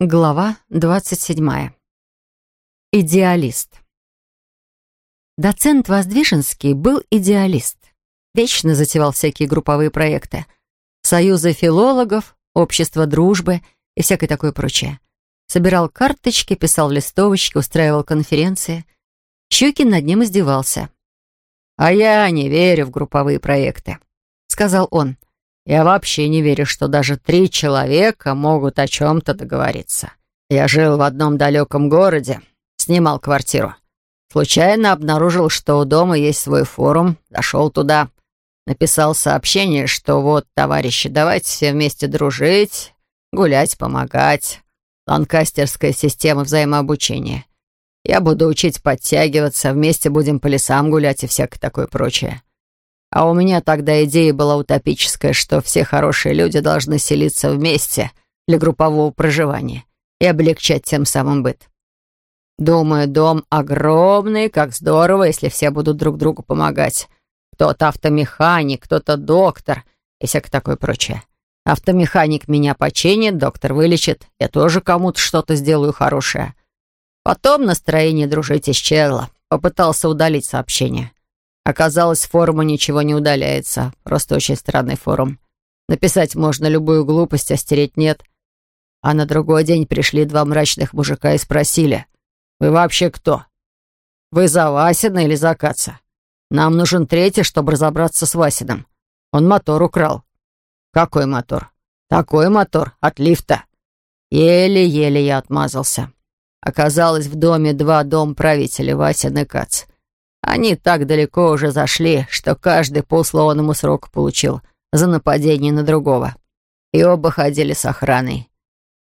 Глава двадцать седьмая. Идеалист. Доцент Воздвиженский был идеалист. Вечно затевал всякие групповые проекты. Союзы филологов, общество дружбы и всякое такое прочее. Собирал карточки, писал листовочки, устраивал конференции. Щукин над ним издевался. «А я не верю в групповые проекты», — сказал он. Я вообще не верю, что даже три человека могут о чем-то договориться. Я жил в одном далеком городе, снимал квартиру. Случайно обнаружил, что у дома есть свой форум, зашел туда, написал сообщение, что вот, товарищи, давайте все вместе дружить, гулять, помогать. Ланкастерская система взаимообучения. Я буду учить подтягиваться, вместе будем по лесам гулять и всякое такое прочее. А у меня тогда идея была утопическая, что все хорошие люди должны селиться вместе для группового проживания и облегчать тем самым быт. Думаю, дом огромный, как здорово, если все будут друг другу помогать. Кто-то автомеханик, кто-то доктор и всякое такое прочее. Автомеханик меня починит, доктор вылечит, я тоже кому-то что-то сделаю хорошее. Потом настроение дружить исчезло. Попытался удалить сообщение. Оказалось, форума ничего не удаляется. Просто очень странный форум. Написать можно любую глупость, а стереть нет. А на другой день пришли два мрачных мужика и спросили, «Вы вообще кто? Вы за Васина или за Каца? Нам нужен третий, чтобы разобраться с Васиным. Он мотор украл». «Какой мотор?» «Такой мотор, от лифта». Еле-еле я отмазался. Оказалось, в доме два дом правителя, Васин и Кац. Они так далеко уже зашли, что каждый по условному сроку получил за нападение на другого. И оба ходили с охраной.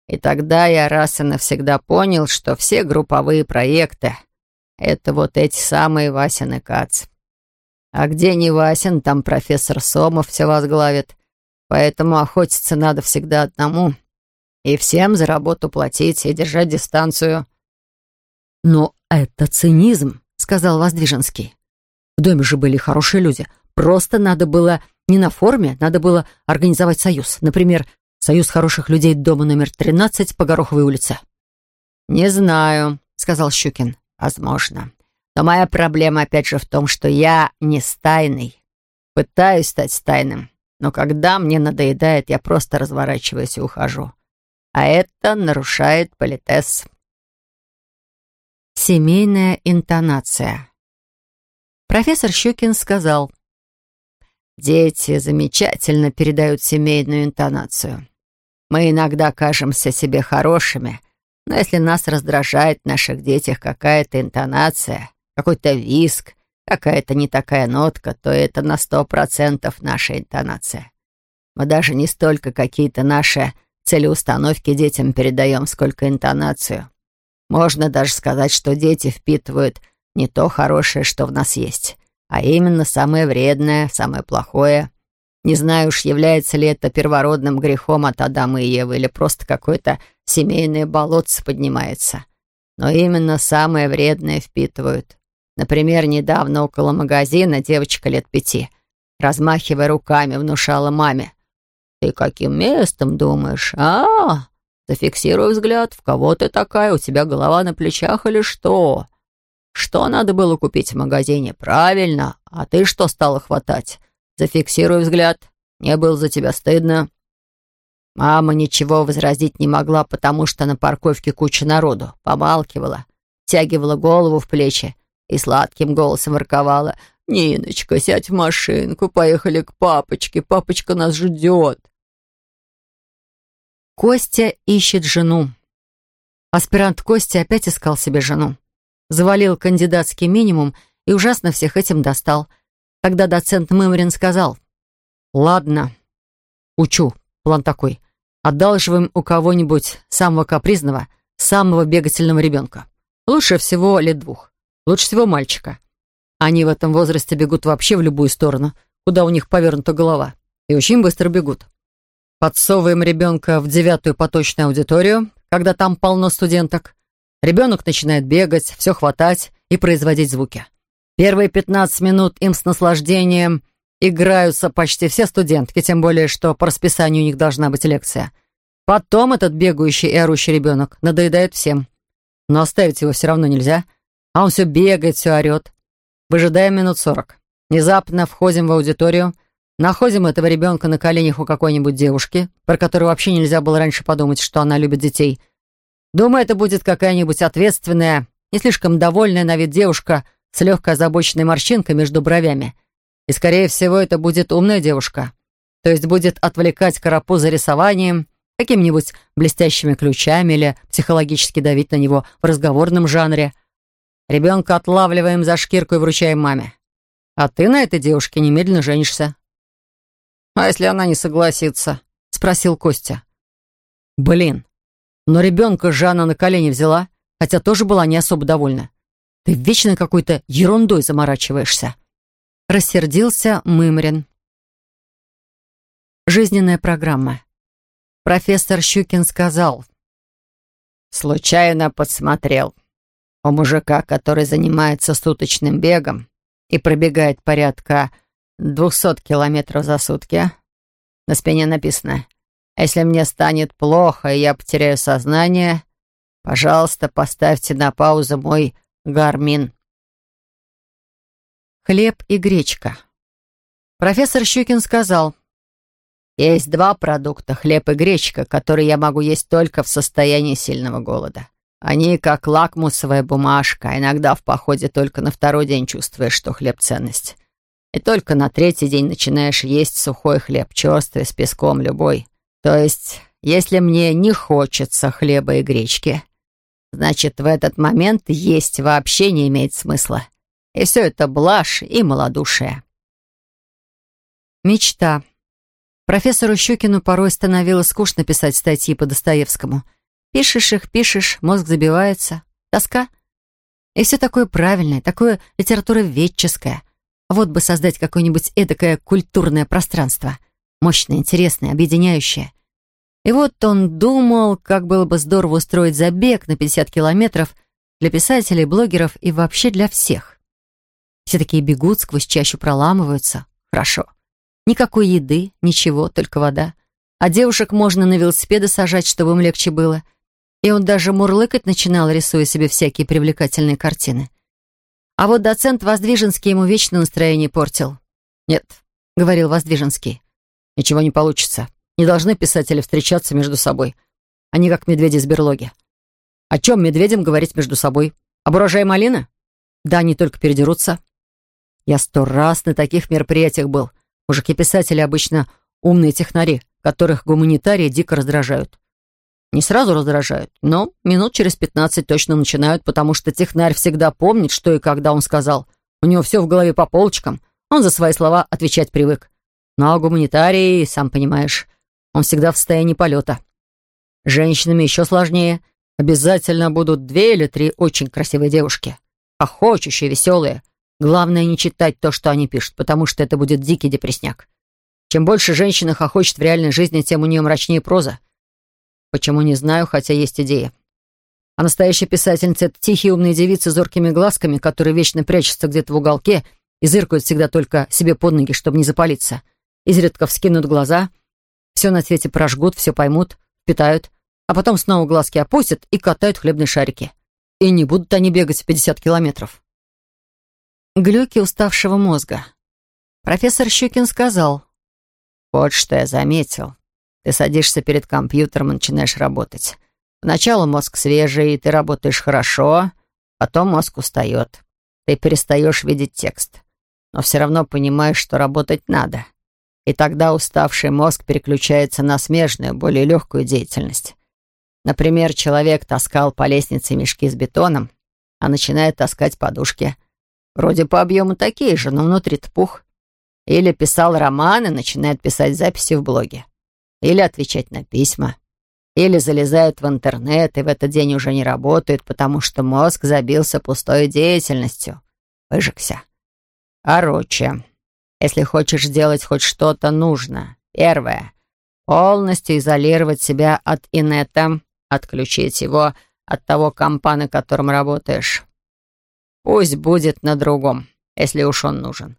И тогда я раз и навсегда понял, что все групповые проекты — это вот эти самые Васин и Кац. А где не Васин, там профессор Сомов все возглавит. Поэтому охотиться надо всегда одному. И всем за работу платить и держать дистанцию. Но это цинизм сказал Воздвиженский. В доме же были хорошие люди. Просто надо было не на форме, надо было организовать союз. Например, союз хороших людей дома номер 13 по Гороховой улице. «Не знаю», — сказал Щукин. «Возможно. Но моя проблема опять же в том, что я не стайный. Пытаюсь стать стайным, но когда мне надоедает, я просто разворачиваюсь и ухожу. А это нарушает политез». Семейная интонация. Профессор Щукин сказал, «Дети замечательно передают семейную интонацию. Мы иногда кажемся себе хорошими, но если нас раздражает в наших детях какая-то интонация, какой-то виск, какая-то не такая нотка, то это на сто процентов наша интонация. Мы даже не столько какие-то наши целеустановки детям передаем, сколько интонацию. Можно даже сказать, что дети впитывают не то хорошее, что в нас есть, а именно самое вредное, самое плохое. Не знаю уж, является ли это первородным грехом от Адама и Евы или просто какое-то семейное болотце поднимается. Но именно самое вредное впитывают. Например, недавно около магазина девочка лет пяти, размахивая руками, внушала маме. «Ты каким местом думаешь? А, Зафиксируй взгляд, в кого ты такая, у тебя голова на плечах или что? Что надо было купить в магазине? Правильно, а ты что стала хватать? Зафиксируй взгляд, мне было за тебя стыдно. Мама ничего возразить не могла, потому что на парковке куча народу. Помалкивала, тягивала голову в плечи и сладким голосом ворковала. «Ниночка, сядь в машинку, поехали к папочке, папочка нас ждет». Костя ищет жену. Аспирант Костя опять искал себе жену. Завалил кандидатский минимум и ужасно всех этим достал. Тогда доцент Мымрин сказал, «Ладно, учу, план такой. Одалживаем у кого-нибудь самого капризного, самого бегательного ребенка. Лучше всего лет двух. Лучше всего мальчика. Они в этом возрасте бегут вообще в любую сторону, куда у них повернута голова. И очень быстро бегут. Подсовываем ребенка в девятую поточную аудиторию, когда там полно студенток. Ребенок начинает бегать, все хватать и производить звуки. Первые 15 минут им с наслаждением играются почти все студентки, тем более, что по расписанию у них должна быть лекция. Потом этот бегающий и орущий ребенок надоедает всем. Но оставить его все равно нельзя. А он все бегает, все орет. Выжидаем минут сорок. Внезапно входим в аудиторию, находим этого ребенка на коленях у какой-нибудь девушки, про которую вообще нельзя было раньше подумать, что она любит детей. Думаю, это будет какая-нибудь ответственная, не слишком довольная на вид девушка с легкой озабоченной морщинкой между бровями. И, скорее всего, это будет умная девушка. То есть будет отвлекать карапуза рисованием, какими-нибудь блестящими ключами или психологически давить на него в разговорном жанре. Ребенка отлавливаем за шкирку и вручаем маме. А ты на этой девушке немедленно женишься. «А если она не согласится?» — спросил Костя. «Блин, но ребенка Жанна на колени взяла, хотя тоже была не особо довольна. Ты вечно какой-то ерундой заморачиваешься». Рассердился Мымрин. Жизненная программа. Профессор Щукин сказал. «Случайно подсмотрел. У мужика, который занимается суточным бегом и пробегает порядка двухсот километров за сутки, на спине написано «Если мне станет плохо и я потеряю сознание, пожалуйста, поставьте на паузу мой гармин». Хлеб и гречка. Профессор Щукин сказал, есть два продукта, хлеб и гречка, которые я могу есть только в состоянии сильного голода. Они как лакмусовая бумажка, иногда в походе только на второй день чувствуешь, что хлеб — ценность. И только на третий день начинаешь есть сухой хлеб, черствый, с песком, любой. То есть, если мне не хочется хлеба и гречки, значит, в этот момент есть вообще не имеет смысла. И все это блажь и малодушие. Мечта. Профессору Щукину порой становилось скучно писать статьи по Достоевскому. Пишешь их, пишешь, мозг забивается. Тоска. И все такое правильное, такое литературоведческое. Вот бы создать какое-нибудь эдакое культурное пространство. Мощное, интересное, объединяющее. И вот он думал, как было бы здорово устроить забег на 50 километров для писателей, блогеров и вообще для всех. Все такие бегут, сквозь чащу проламываются. Хорошо. Никакой еды, ничего, только вода. А девушек можно на велосипеды сажать, чтобы им легче было. И он даже мурлыкать начинал, рисуя себе всякие привлекательные картины. А вот доцент Воздвиженский ему вечно настроение портил. «Нет», — говорил Воздвиженский, — «ничего не получится. Не должны писатели встречаться между собой. Они как медведи из берлоги. О чем медведям говорить между собой? Об урожае малины? Да, они только передерутся. Я сто раз на таких мероприятиях был — Мужики-писатели обычно умные технари, которых гуманитарии дико раздражают. Не сразу раздражают, но минут через пятнадцать точно начинают, потому что технарь всегда помнит, что и когда он сказал. У него все в голове по полочкам, он за свои слова отвечать привык. Ну а гуманитарий, сам понимаешь, он всегда в состоянии полета. Женщинами еще сложнее. Обязательно будут две или три очень красивые девушки. Охочущие, веселые, Главное не читать то, что они пишут, потому что это будет дикий депресняк. Чем больше женщина хохочет в реальной жизни, тем у нее мрачнее проза. Почему, не знаю, хотя есть идея. А настоящая писательница — это тихие умные девицы с зоркими глазками, которые вечно прячутся где-то в уголке и зыркают всегда только себе под ноги, чтобы не запалиться. Изредка вскинут глаза, все на свете прожгут, все поймут, питают, а потом снова глазки опустят и катают хлебные шарики. И не будут они бегать 50 километров. Глюки уставшего мозга. Профессор Щукин сказал. «Вот что я заметил. Ты садишься перед компьютером и начинаешь работать. Поначалу мозг свежий, ты работаешь хорошо, потом мозг устает. Ты перестаешь видеть текст, но все равно понимаешь, что работать надо. И тогда уставший мозг переключается на смежную, более легкую деятельность. Например, человек таскал по лестнице мешки с бетоном, а начинает таскать подушки — Вроде по объему такие же, но внутри-то пух. Или писал романы, начинает писать записи в блоге. Или отвечать на письма. Или залезают в интернет и в этот день уже не работают, потому что мозг забился пустой деятельностью. Выжегся. Короче, если хочешь сделать хоть что-то, нужно. Первое. Полностью изолировать себя от инета, отключить его от того компа, на котором работаешь. Пусть будет на другом, если уж он нужен.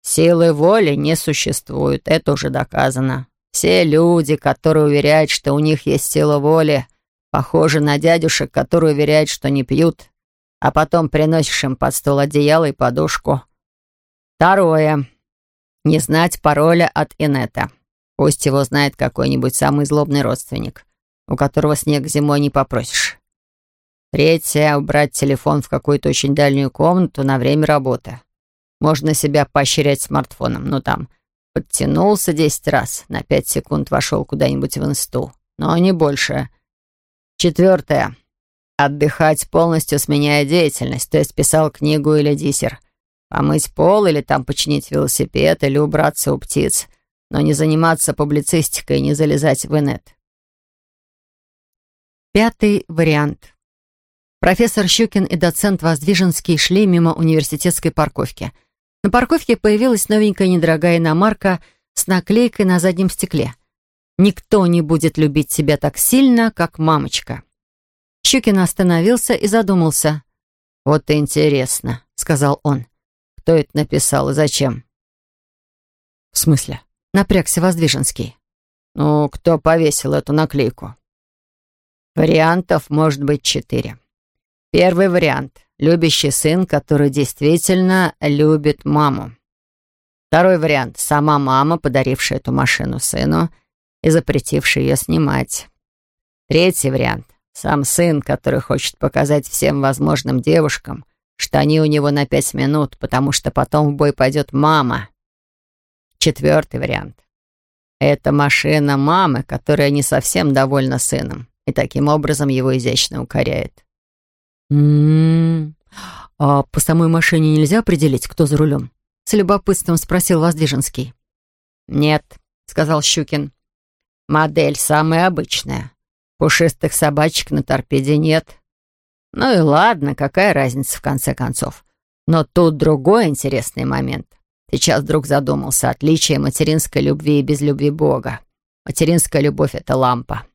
Силы воли не существует, это уже доказано. Все люди, которые уверяют, что у них есть сила воли, похожи на дядюшек, которые уверяют, что не пьют, а потом приносишь им под стол одеяло и подушку. Второе. Не знать пароля от Инета. Пусть его знает какой-нибудь самый злобный родственник, у которого снег зимой не попросишь. Третье — убрать телефон в какую-то очень дальнюю комнату на время работы. Можно себя поощрять смартфоном, ну там, подтянулся десять раз, на пять секунд вошел куда-нибудь в инсту, но не больше. Четвертое — отдыхать полностью, сменяя деятельность, то есть писал книгу или диссер. Помыть пол или там починить велосипед или убраться у птиц, но не заниматься публицистикой и не залезать в инет. Пятый вариант. Профессор Щукин и доцент Воздвиженский шли мимо университетской парковки. На парковке появилась новенькая недорогая иномарка с наклейкой на заднем стекле. «Никто не будет любить себя так сильно, как мамочка». Щукин остановился и задумался. «Вот интересно», — сказал он. «Кто это написал и зачем?» «В смысле?» — напрягся Воздвиженский. «Ну, кто повесил эту наклейку?» «Вариантов может быть четыре. Первый вариант — любящий сын, который действительно любит маму. Второй вариант — сама мама, подарившая эту машину сыну и запретившая ее снимать. Третий вариант — сам сын, который хочет показать всем возможным девушкам, что они у него на пять минут, потому что потом в бой пойдет мама. Четвертый вариант — это машина мамы, которая не совсем довольна сыном и таким образом его изящно укоряет. «М-м-м. А по самой машине нельзя определить, кто за рулем?» С любопытством спросил Воздвиженский. «Нет», — сказал Щукин. «Модель самая обычная. Пушистых собачек на торпеде нет. Ну и ладно, какая разница в конце концов. Но тут другой интересный момент. Сейчас вдруг задумался отличие материнской любви и без любви Бога. Материнская любовь — это лампа.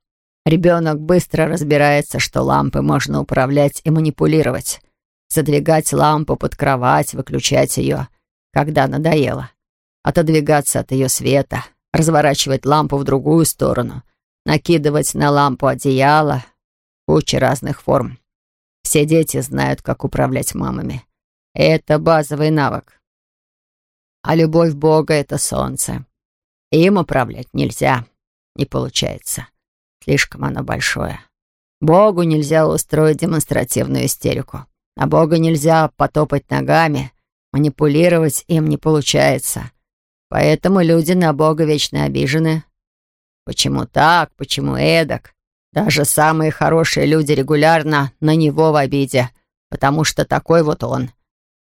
Ребенок быстро разбирается, что лампы можно управлять и манипулировать. Задвигать лампу под кровать, выключать ее, когда надоело. Отодвигаться от ее света, разворачивать лампу в другую сторону, накидывать на лампу одеяло, куча разных форм. Все дети знают, как управлять мамами. Это базовый навык. А любовь Бога — это солнце. Им управлять нельзя, не получается. Слишком оно большое. Богу нельзя устроить демонстративную истерику. На Бога нельзя потопать ногами. Манипулировать им не получается. Поэтому люди на Бога вечно обижены. Почему так, почему эдак? Даже самые хорошие люди регулярно на него в обиде, потому что такой вот он.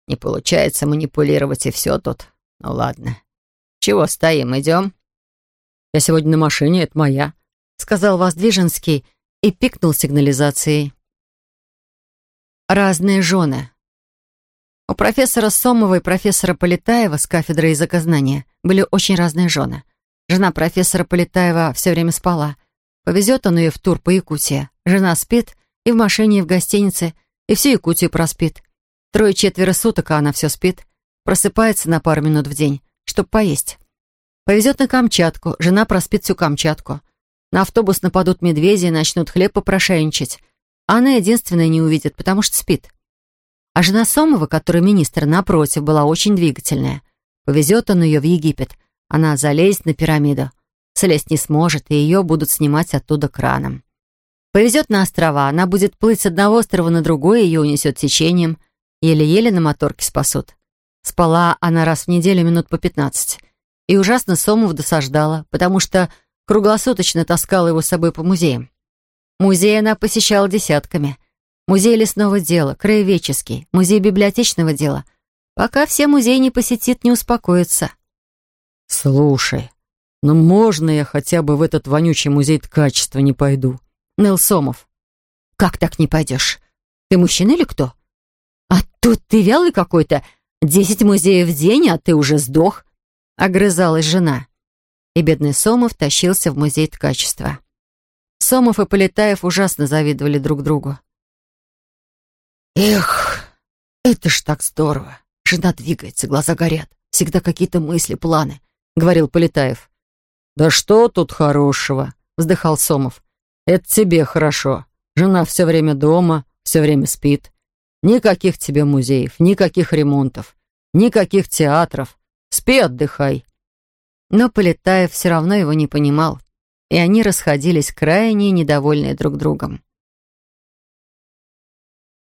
Не получается манипулировать, и все тут. Ну ладно. Чего стоим, идем? Я сегодня на машине, это моя. — сказал Воздвиженский и пикнул сигнализацией. Разные жены. У профессора Сомова и профессора Полетаева с кафедры языкознания были очень разные жены. Жена профессора Полетаева все время спала. Повезет он ее в тур по Якутии. Жена спит и в машине, и в гостинице, и всю Якутию проспит. Трое-четверо суток, а она все спит. Просыпается на пару минут в день, чтобы поесть. Повезет на Камчатку, жена проспит всю Камчатку. На автобус нападут медведи и начнут хлеб попрошайничать. А она единственная не увидит, потому что спит. А жена Сомова, которая министр, напротив, была очень двигательная. Повезет он ее в Египет. Она залезет на пирамиду. Слезть не сможет, и ее будут снимать оттуда краном. Повезет на острова. Она будет плыть с одного острова на другой, ее унесет течением. Еле-еле на моторке спасут. Спала она раз в неделю минут по пятнадцать. И ужасно Сомов досаждала, потому что круглосуточно таскала его с собой по музеям. Музей она посещала десятками. Музей лесного дела, краеведческий, музей библиотечного дела. Пока все музеи не посетит, не успокоится. «Слушай, ну можно я хотя бы в этот вонючий музей ткачества не пойду?» Ныл Сомов. «Как так не пойдешь? Ты мужчина или кто? А тут ты вялый какой-то. Десять музеев в день, а ты уже сдох», — огрызалась жена и бедный Сомов тащился в музей ткачества. Сомов и Полетаев ужасно завидовали друг другу. «Эх, это ж так здорово! Жена двигается, глаза горят, всегда какие-то мысли, планы», — говорил Полетаев. «Да что тут хорошего?» — вздыхал Сомов. «Это тебе хорошо. Жена все время дома, все время спит. Никаких тебе музеев, никаких ремонтов, никаких театров. Спи, отдыхай». Но Полетаев все равно его не понимал, и они расходились крайне недовольные друг другом.